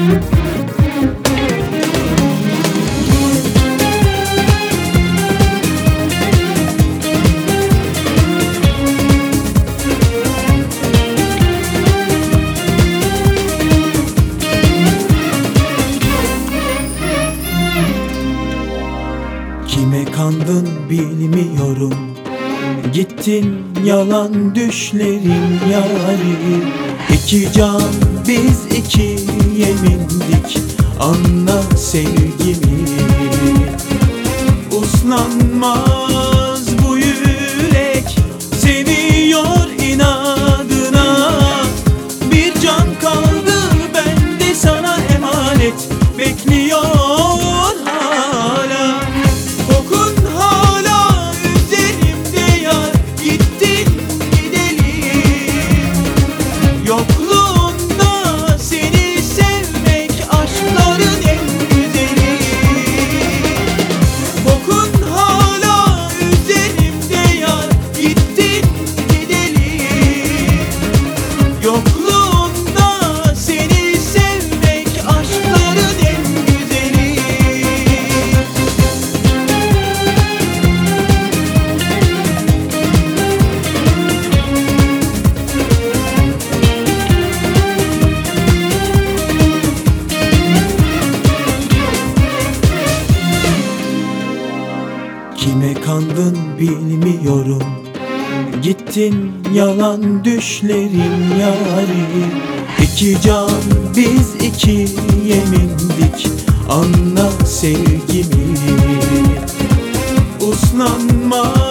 Kime kandın bilmiyorum. Gittin yalan düşlerin yarim İki can biz iki yemindik. Anla seni. kaldın bilmiyorum. Gittin yalan düşlerin yari. İki can biz iki yemindik. Anla sevgimi. Uslanma.